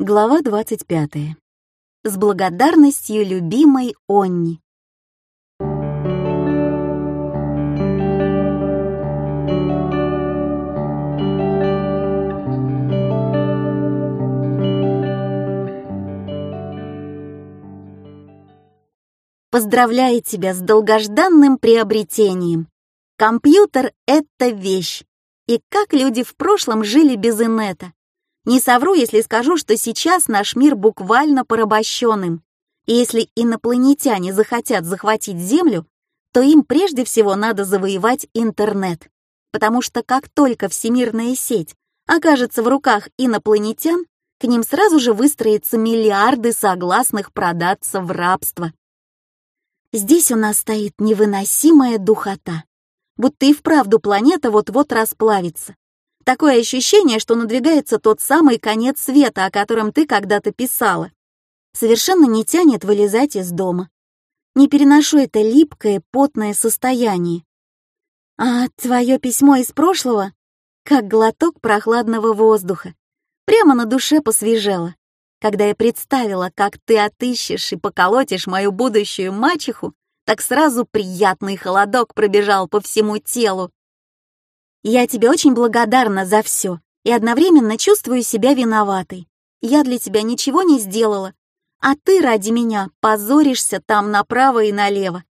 Глава 25. С благодарностью любимой Онни. Поздравляю тебя с долгожданным приобретением. Компьютер — это вещь. И как люди в прошлом жили без инета? Не совру, если скажу, что сейчас наш мир буквально порабощенным. И если инопланетяне захотят захватить Землю, то им прежде всего надо завоевать интернет. Потому что как только всемирная сеть окажется в руках инопланетян, к ним сразу же выстроятся миллиарды согласных продаться в рабство. Здесь у нас стоит невыносимая духота. Будто и вправду планета вот-вот расплавится. Такое ощущение, что надвигается тот самый конец света, о котором ты когда-то писала. Совершенно не тянет вылезать из дома. Не переношу это липкое, потное состояние. А твое письмо из прошлого? Как глоток прохладного воздуха. Прямо на душе посвежело. Когда я представила, как ты отыщешь и поколотишь мою будущую мачеху, так сразу приятный холодок пробежал по всему телу. Я тебе очень благодарна за все и одновременно чувствую себя виноватой. Я для тебя ничего не сделала, а ты ради меня позоришься там направо и налево.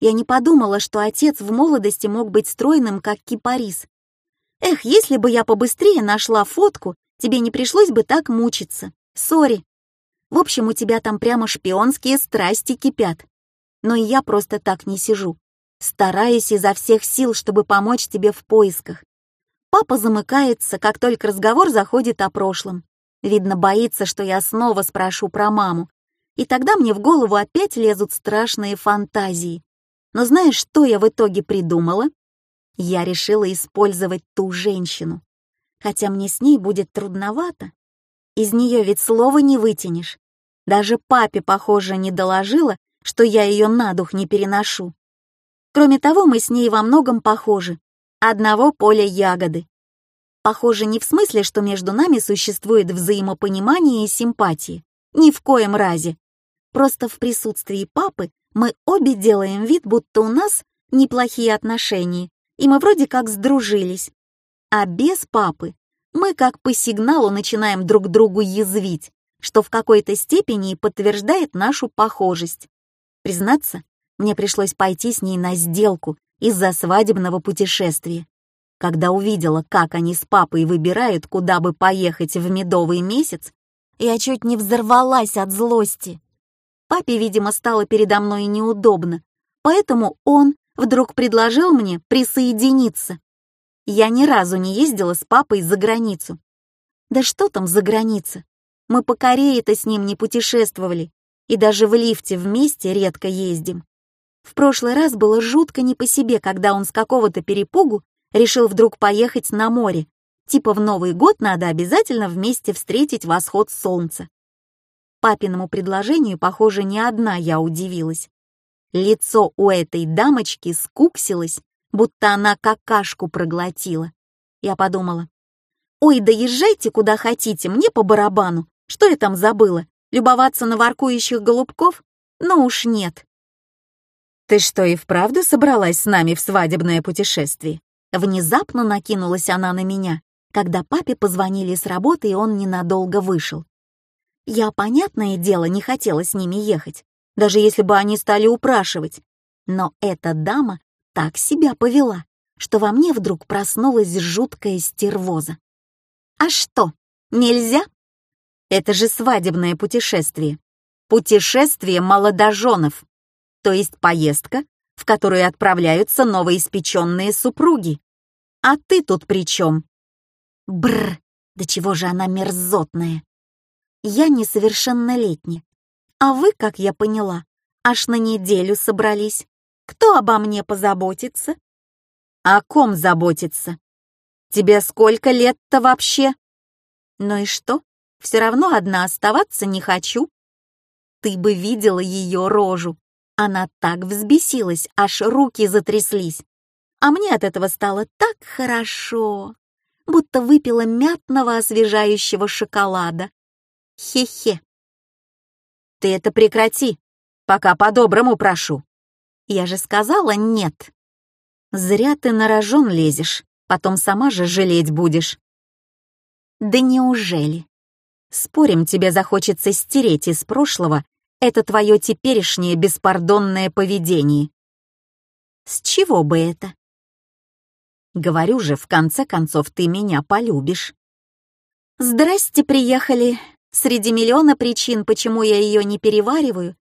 Я не подумала, что отец в молодости мог быть стройным, как кипарис. Эх, если бы я побыстрее нашла фотку, тебе не пришлось бы так мучиться. Сори. В общем, у тебя там прямо шпионские страсти кипят. Но и я просто так не сижу. Стараюсь изо всех сил, чтобы помочь тебе в поисках. Папа замыкается, как только разговор заходит о прошлом. Видно, боится, что я снова спрошу про маму. И тогда мне в голову опять лезут страшные фантазии. Но знаешь, что я в итоге придумала? Я решила использовать ту женщину. Хотя мне с ней будет трудновато. Из нее ведь слова не вытянешь. Даже папе, похоже, не доложила, что я ее на дух не переношу. Кроме того, мы с ней во многом похожи. Одного поля ягоды. Похоже не в смысле, что между нами существует взаимопонимание и симпатия. Ни в коем разе. Просто в присутствии папы мы обе делаем вид, будто у нас неплохие отношения, и мы вроде как сдружились. А без папы мы как по сигналу начинаем друг другу язвить, что в какой-то степени подтверждает нашу похожесть. Признаться, мне пришлось пойти с ней на сделку из-за свадебного путешествия. Когда увидела, как они с папой выбирают, куда бы поехать в медовый месяц, я чуть не взорвалась от злости. Папе, видимо, стало передо мной неудобно, поэтому он вдруг предложил мне присоединиться. Я ни разу не ездила с папой за границу. Да что там за граница? Мы по Корее-то с ним не путешествовали, и даже в лифте вместе редко ездим. В прошлый раз было жутко не по себе, когда он с какого-то перепугу решил вдруг поехать на море. Типа в Новый год надо обязательно вместе встретить восход солнца. Папиному предложению, похоже, не одна я удивилась. Лицо у этой дамочки скуксилось, будто она какашку проглотила. Я подумала, «Ой, да езжайте куда хотите, мне по барабану. Что я там забыла? Любоваться на воркующих голубков? Ну уж нет». «Ты что, и вправду собралась с нами в свадебное путешествие?» Внезапно накинулась она на меня, когда папе позвонили с работы, и он ненадолго вышел. Я, понятное дело, не хотела с ними ехать, даже если бы они стали упрашивать. Но эта дама так себя повела, что во мне вдруг проснулась жуткая стервоза. «А что, нельзя?» «Это же свадебное путешествие. Путешествие молодоженов, то есть поездка, в которую отправляются новоиспеченные супруги. А ты тут при чем?» Бррр, да чего же она мерзотная. Я несовершеннолетняя, а вы, как я поняла, аж на неделю собрались. Кто обо мне позаботится? О ком заботится? Тебе сколько лет-то вообще? Ну и что? Все равно одна оставаться не хочу. Ты бы видела ее рожу. Она так взбесилась, аж руки затряслись. А мне от этого стало так хорошо, будто выпила мятного освежающего шоколада. Хе-хе. Ты это прекрати, пока по-доброму прошу. Я же сказала нет. Зря ты на рожон лезешь, потом сама же жалеть будешь. Да неужели? Спорим, тебе захочется стереть из прошлого это твое теперешнее беспардонное поведение. С чего бы это? Говорю же, в конце концов, ты меня полюбишь. Здрасте, приехали. Среди миллиона причин, почему я ее не перевариваю,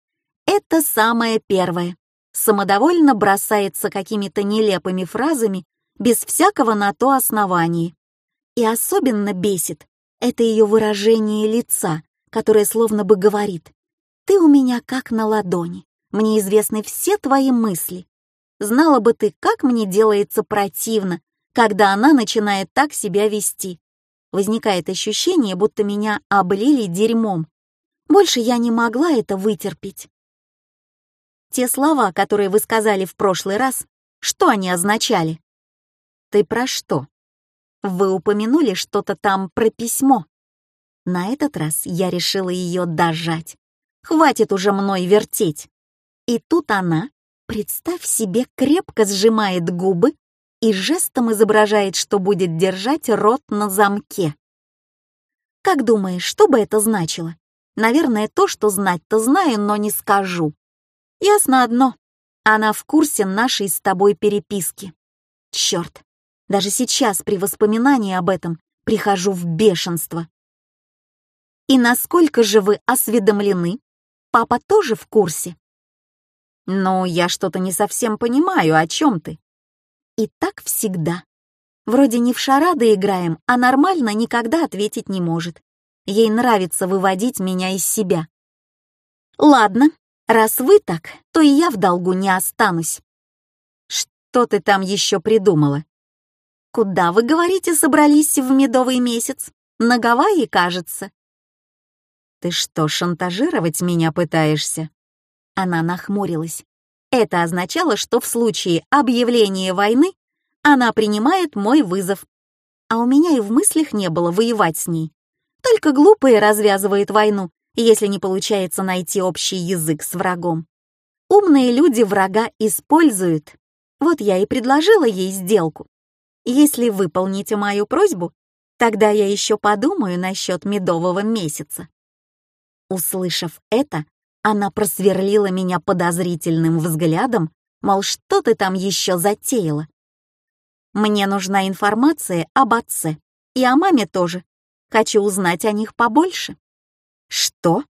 это самое первое. Самодовольно бросается какими-то нелепыми фразами без всякого на то основания. И особенно бесит это ее выражение лица, которое словно бы говорит «Ты у меня как на ладони, мне известны все твои мысли. Знала бы ты, как мне делается противно, когда она начинает так себя вести. Возникает ощущение, будто меня облили дерьмом. Больше я не могла это вытерпеть. Те слова, которые вы сказали в прошлый раз, что они означали? Ты про что? Вы упомянули что-то там про письмо. На этот раз я решила ее дожать. Хватит уже мной вертеть. И тут она, представь себе, крепко сжимает губы и жестом изображает, что будет держать рот на замке. Как думаешь, что бы это значило? Наверное, то, что знать-то знаю, но не скажу. Ясно одно. Она в курсе нашей с тобой переписки. Черт, даже сейчас при воспоминании об этом прихожу в бешенство. И насколько же вы осведомлены? Папа тоже в курсе? Ну, я что-то не совсем понимаю, о чем ты. И так всегда. Вроде не в шарады играем, а нормально никогда ответить не может. Ей нравится выводить меня из себя. Ладно, раз вы так, то и я в долгу не останусь. Что ты там еще придумала? Куда, вы говорите, собрались в медовый месяц? На Гавайи, кажется. Ты что, шантажировать меня пытаешься? Она нахмурилась. Это означало, что в случае объявления войны она принимает мой вызов. А у меня и в мыслях не было воевать с ней. Только глупые развязывают войну, если не получается найти общий язык с врагом. Умные люди врага используют. Вот я и предложила ей сделку. Если выполните мою просьбу, тогда я еще подумаю насчет медового месяца. Услышав это, она просверлила меня подозрительным взглядом, мол, что ты там еще затеяла. Мне нужна информация об отце и о маме тоже. Хочу узнать о них побольше. Что?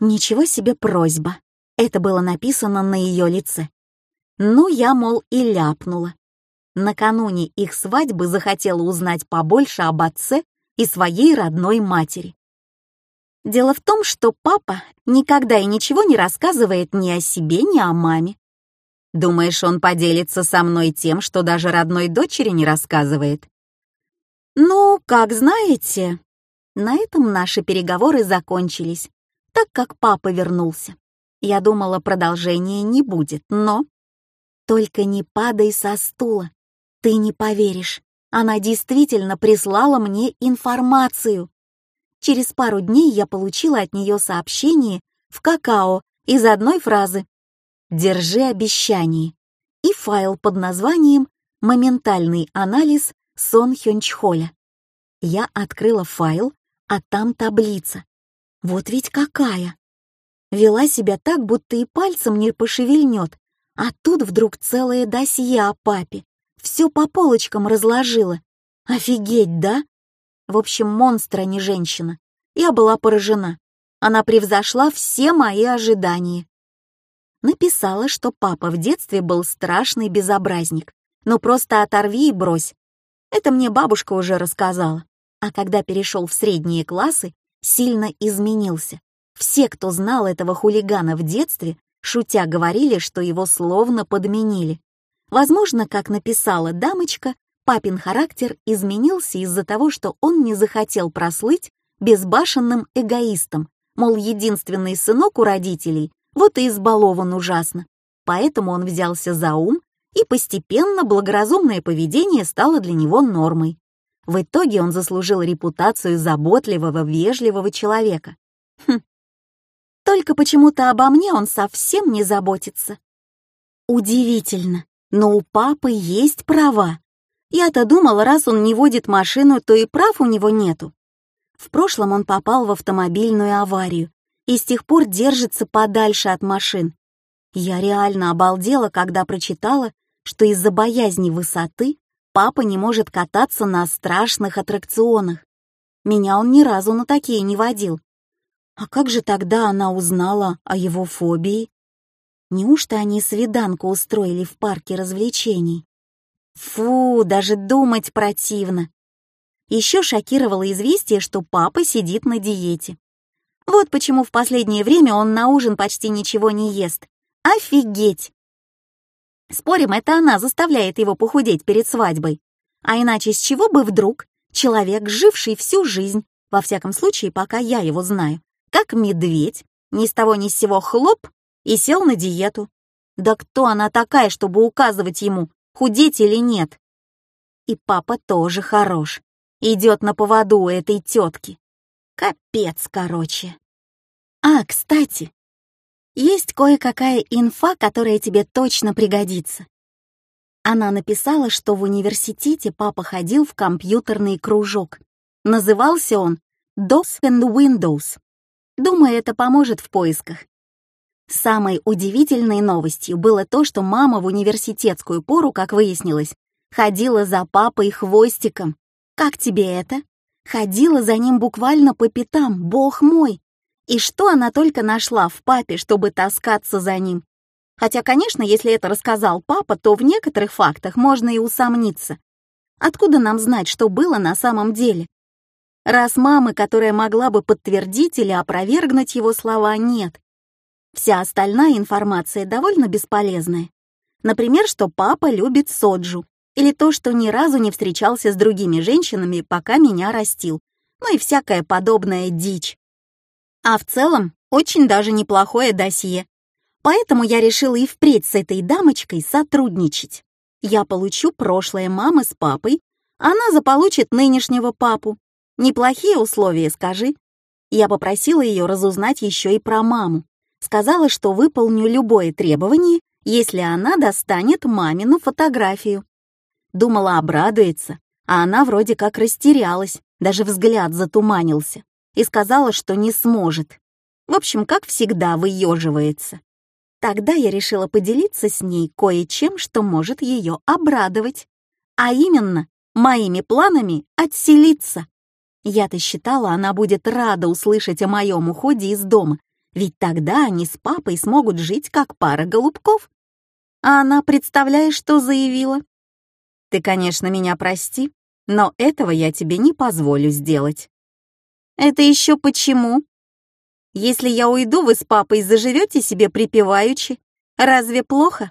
Ничего себе просьба. Это было написано на ее лице. Ну, я, мол, и ляпнула. Накануне их свадьбы захотела узнать побольше об отце и своей родной матери. Дело в том, что папа никогда и ничего не рассказывает ни о себе, ни о маме. Думаешь, он поделится со мной тем, что даже родной дочери не рассказывает? Ну, как знаете. На этом наши переговоры закончились, так как папа вернулся. Я думала, продолжения не будет, но... Только не падай со стула. Ты не поверишь. Она действительно прислала мне информацию. Через пару дней я получила от нее сообщение в какао из одной фразы «Держи обещание» и файл под названием «Моментальный анализ Сон Хёнчхоля». Я открыла файл, а там таблица. Вот ведь какая! Вела себя так, будто и пальцем не пошевельнет, а тут вдруг целое досье о папе. Все по полочкам разложила. Офигеть, да? В общем, монстра, не женщина. Я была поражена. Она превзошла все мои ожидания. Написала, что папа в детстве был страшный безобразник. Ну просто оторви и брось. Это мне бабушка уже рассказала. А когда перешел в средние классы, сильно изменился. Все, кто знал этого хулигана в детстве, шутя говорили, что его словно подменили. Возможно, как написала дамочка, Папин характер изменился из-за того, что он не захотел прослыть безбашенным эгоистом, мол, единственный сынок у родителей, вот и избалован ужасно. Поэтому он взялся за ум, и постепенно благоразумное поведение стало для него нормой. В итоге он заслужил репутацию заботливого, вежливого человека. Хм. Только почему-то обо мне он совсем не заботится. Удивительно, но у папы есть права. Я-то думала, раз он не водит машину, то и прав у него нету. В прошлом он попал в автомобильную аварию и с тех пор держится подальше от машин. Я реально обалдела, когда прочитала, что из-за боязни высоты папа не может кататься на страшных аттракционах. Меня он ни разу на такие не водил. А как же тогда она узнала о его фобии? Неужто они свиданку устроили в парке развлечений? Фу, даже думать противно. Еще шокировало известие, что папа сидит на диете. Вот почему в последнее время он на ужин почти ничего не ест. Офигеть! Спорим, это она заставляет его похудеть перед свадьбой. А иначе с чего бы вдруг человек, живший всю жизнь, во всяком случае, пока я его знаю, как медведь, ни с того ни с сего хлоп и сел на диету. Да кто она такая, чтобы указывать ему, худеть или нет? И папа тоже хорош. Идет на поводу у этой тетки. Капец, короче. А, кстати, есть кое-какая инфа, которая тебе точно пригодится. Она написала, что в университете папа ходил в компьютерный кружок. Назывался он DOS and Windows. Думаю, это поможет в поисках. Самой удивительной новостью было то, что мама в университетскую пору, как выяснилось, ходила за папой хвостиком. Как тебе это? Ходила за ним буквально по пятам, бог мой. И что она только нашла в папе, чтобы таскаться за ним? Хотя, конечно, если это рассказал папа, то в некоторых фактах можно и усомниться. Откуда нам знать, что было на самом деле? Раз мамы, которая могла бы подтвердить или опровергнуть его слова, нет, Вся остальная информация довольно бесполезная. Например, что папа любит соджу, или то, что ни разу не встречался с другими женщинами, пока меня растил, ну и всякая подобная дичь. А в целом, очень даже неплохое досье. Поэтому я решила и впредь с этой дамочкой сотрудничать. Я получу прошлое мамы с папой, она заполучит нынешнего папу. Неплохие условия, скажи. Я попросила ее разузнать еще и про маму. Сказала, что выполню любое требование, если она достанет мамину фотографию. Думала, обрадуется, а она вроде как растерялась, даже взгляд затуманился, и сказала, что не сможет. В общем, как всегда, выеживается. Тогда я решила поделиться с ней кое-чем, что может ее обрадовать, а именно моими планами отселиться. Я-то считала, она будет рада услышать о моем уходе из дома ведь тогда они с папой смогут жить как пара голубков. А она, представляешь, что заявила? Ты, конечно, меня прости, но этого я тебе не позволю сделать. Это еще почему? Если я уйду, вы с папой заживете себе припеваючи. Разве плохо?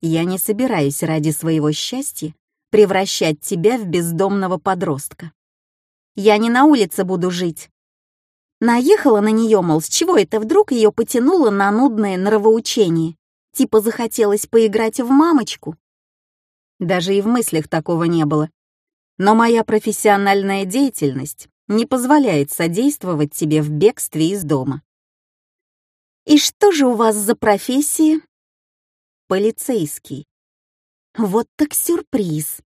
Я не собираюсь ради своего счастья превращать тебя в бездомного подростка. Я не на улице буду жить, Наехала на нее, мол, с чего это вдруг ее потянуло на нудное нравоучение? Типа захотелось поиграть в мамочку? Даже и в мыслях такого не было. Но моя профессиональная деятельность не позволяет содействовать тебе в бегстве из дома. И что же у вас за профессия? Полицейский. Вот так сюрприз.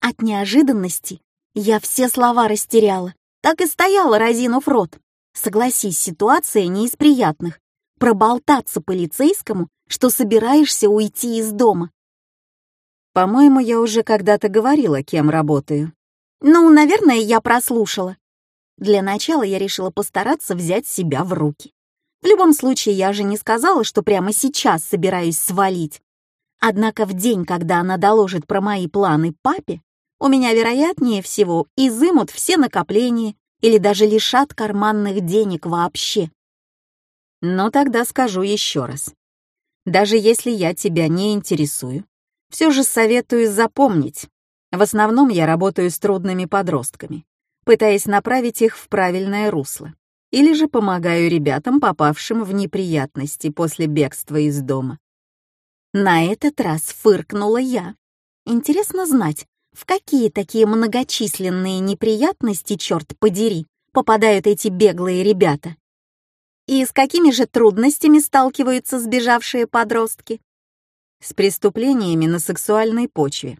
От неожиданности я все слова растеряла. Так и стояла, разинув рот. Согласись, ситуация не из приятных. Проболтаться полицейскому, что собираешься уйти из дома. По-моему, я уже когда-то говорила, кем работаю. Ну, наверное, я прослушала. Для начала я решила постараться взять себя в руки. В любом случае, я же не сказала, что прямо сейчас собираюсь свалить. Однако в день, когда она доложит про мои планы папе, у меня, вероятнее всего, изымут все накопления или даже лишат карманных денег вообще. Но тогда скажу еще раз. Даже если я тебя не интересую, все же советую запомнить. В основном я работаю с трудными подростками, пытаясь направить их в правильное русло. Или же помогаю ребятам, попавшим в неприятности после бегства из дома. На этот раз фыркнула я. Интересно знать, В какие такие многочисленные неприятности, черт подери, попадают эти беглые ребята? И с какими же трудностями сталкиваются сбежавшие подростки? С преступлениями на сексуальной почве,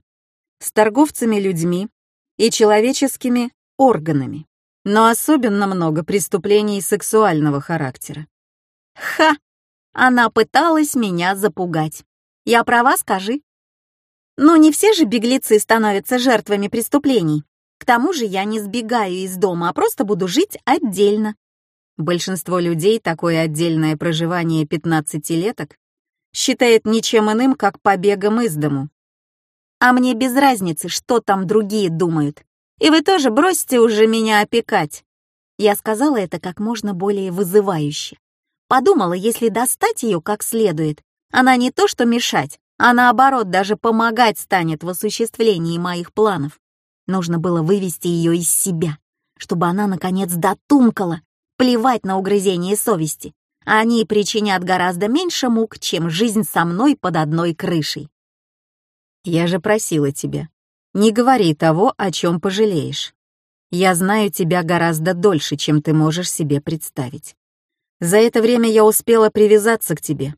с торговцами людьми и человеческими органами, но особенно много преступлений сексуального характера. Ха! Она пыталась меня запугать. Я права, скажи? Ну, не все же беглецы становятся жертвами преступлений. К тому же я не сбегаю из дома, а просто буду жить отдельно. Большинство людей такое отдельное проживание 15-леток считает ничем иным, как побегом из дому. А мне без разницы, что там другие думают. И вы тоже бросьте уже меня опекать. Я сказала это как можно более вызывающе. Подумала, если достать ее как следует, она не то что мешать, а наоборот даже помогать станет в осуществлении моих планов. Нужно было вывести ее из себя, чтобы она, наконец, дотумкала, плевать на угрызение совести. Они причинят гораздо меньше мук, чем жизнь со мной под одной крышей. Я же просила тебя, не говори того, о чем пожалеешь. Я знаю тебя гораздо дольше, чем ты можешь себе представить. За это время я успела привязаться к тебе,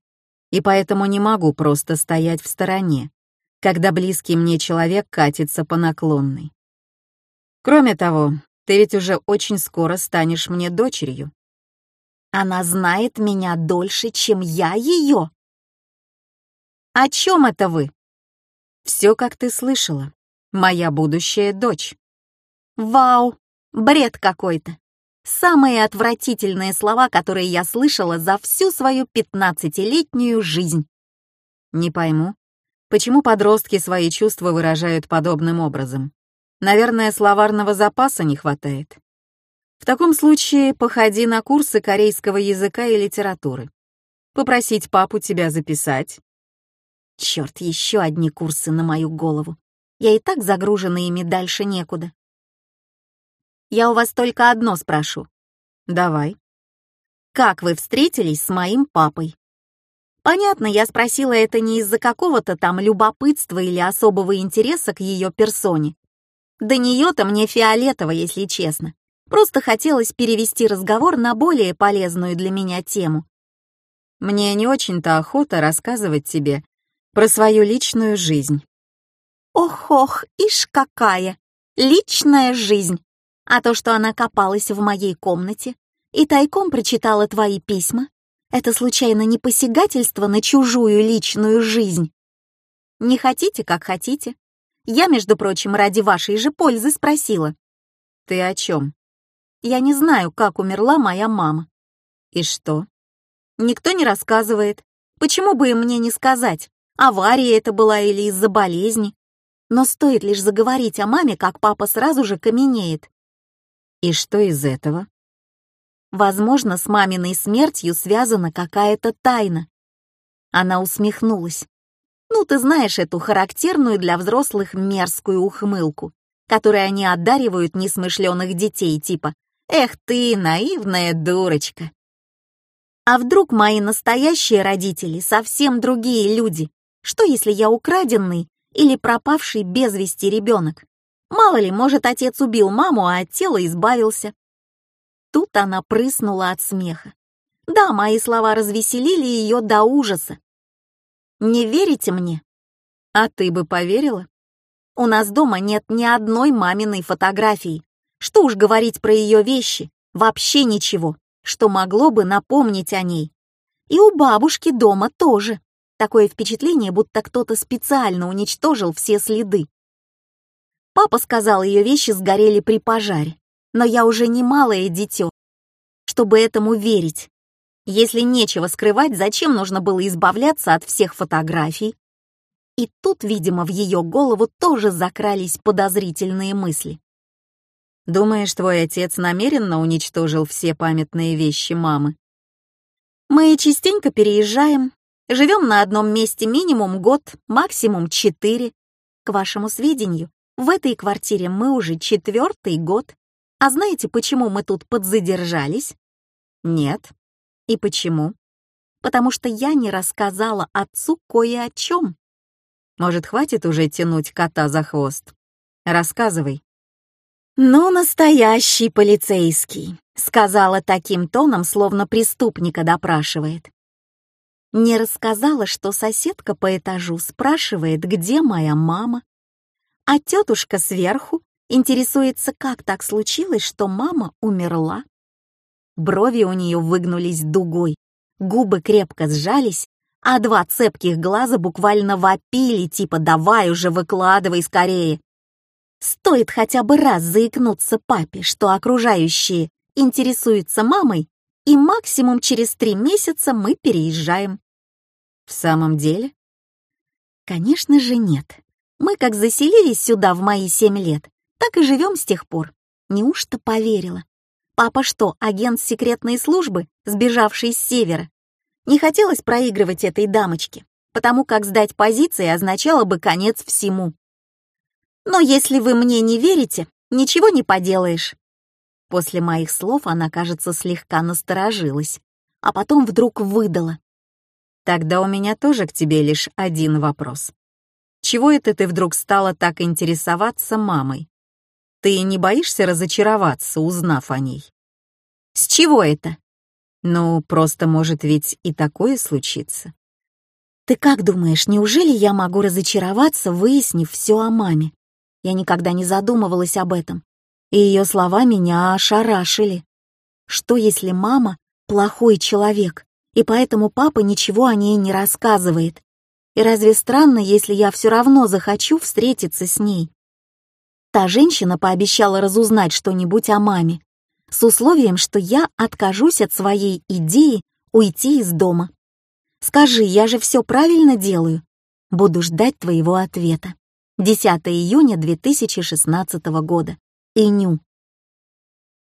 и поэтому не могу просто стоять в стороне, когда близкий мне человек катится по наклонной. Кроме того, ты ведь уже очень скоро станешь мне дочерью. Она знает меня дольше, чем я ее. О чем это вы? Все, как ты слышала. Моя будущая дочь. Вау, бред какой-то. Самые отвратительные слова, которые я слышала за всю свою пятнадцатилетнюю жизнь. Не пойму, почему подростки свои чувства выражают подобным образом. Наверное, словарного запаса не хватает. В таком случае походи на курсы корейского языка и литературы. Попросить папу тебя записать. Черт, еще одни курсы на мою голову. Я и так загружена ими дальше некуда. Я у вас только одно спрошу. Давай. Как вы встретились с моим папой? Понятно, я спросила это не из-за какого-то там любопытства или особого интереса к ее персоне. До нее-то мне фиолетово, если честно. Просто хотелось перевести разговор на более полезную для меня тему. Мне не очень-то охота рассказывать тебе про свою личную жизнь. Ох-ох, ишь какая! Личная жизнь! А то, что она копалась в моей комнате и тайком прочитала твои письма, это случайно не посягательство на чужую личную жизнь? Не хотите, как хотите. Я, между прочим, ради вашей же пользы спросила. Ты о чем? Я не знаю, как умерла моя мама. И что? Никто не рассказывает. Почему бы им мне не сказать? Авария это была или из-за болезни? Но стоит лишь заговорить о маме, как папа сразу же каменеет. И что из этого? Возможно, с маминой смертью связана какая-то тайна. Она усмехнулась. Ну, ты знаешь эту характерную для взрослых мерзкую ухмылку, которой они одаривают несмышленых детей, типа «Эх ты, наивная дурочка». А вдруг мои настоящие родители совсем другие люди? Что, если я украденный или пропавший без вести ребенок? Мало ли, может, отец убил маму, а от тела избавился. Тут она прыснула от смеха. Да, мои слова развеселили ее до ужаса. Не верите мне? А ты бы поверила? У нас дома нет ни одной маминой фотографии. Что уж говорить про ее вещи, вообще ничего, что могло бы напомнить о ней. И у бабушки дома тоже. Такое впечатление, будто кто-то специально уничтожил все следы. Папа сказал, ее вещи сгорели при пожаре. Но я уже не малое дитё, чтобы этому верить. Если нечего скрывать, зачем нужно было избавляться от всех фотографий? И тут, видимо, в ее голову тоже закрались подозрительные мысли. «Думаешь, твой отец намеренно уничтожил все памятные вещи мамы?» «Мы частенько переезжаем, живем на одном месте минимум год, максимум четыре. К вашему сведению, в этой квартире мы уже четвертый год. А знаете, почему мы тут подзадержались? Нет. И почему? Потому что я не рассказала отцу кое о чем. Может, хватит уже тянуть кота за хвост? Рассказывай. «Ну, настоящий полицейский», — сказала таким тоном, словно преступника допрашивает. Не рассказала, что соседка по этажу спрашивает, где моя мама, а тетушка сверху интересуется, как так случилось, что мама умерла. Брови у нее выгнулись дугой, губы крепко сжались, а два цепких глаза буквально вопили, типа «давай уже, выкладывай скорее». Стоит хотя бы раз заикнуться папе, что окружающие интересуются мамой, и максимум через три месяца мы переезжаем. В самом деле? Конечно же нет. Мы как заселились сюда в мои семь лет, так и живем с тех пор. Неужто поверила? Папа что, агент секретной службы, сбежавший с севера? Не хотелось проигрывать этой дамочке, потому как сдать позиции означало бы конец всему. Но если вы мне не верите, ничего не поделаешь. После моих слов она, кажется, слегка насторожилась, а потом вдруг выдала. Тогда у меня тоже к тебе лишь один вопрос. Чего это ты вдруг стала так интересоваться мамой? Ты не боишься разочароваться, узнав о ней? С чего это? Ну, просто может ведь и такое случиться. Ты как думаешь, неужели я могу разочароваться, выяснив все о маме? Я никогда не задумывалась об этом. И ее слова меня ошарашили. Что если мама плохой человек, и поэтому папа ничего о ней не рассказывает? И разве странно, если я все равно захочу встретиться с ней? Та женщина пообещала разузнать что-нибудь о маме, с условием, что я откажусь от своей идеи уйти из дома. Скажи, я же все правильно делаю? Буду ждать твоего ответа. 10 июня 2016 года. Иню.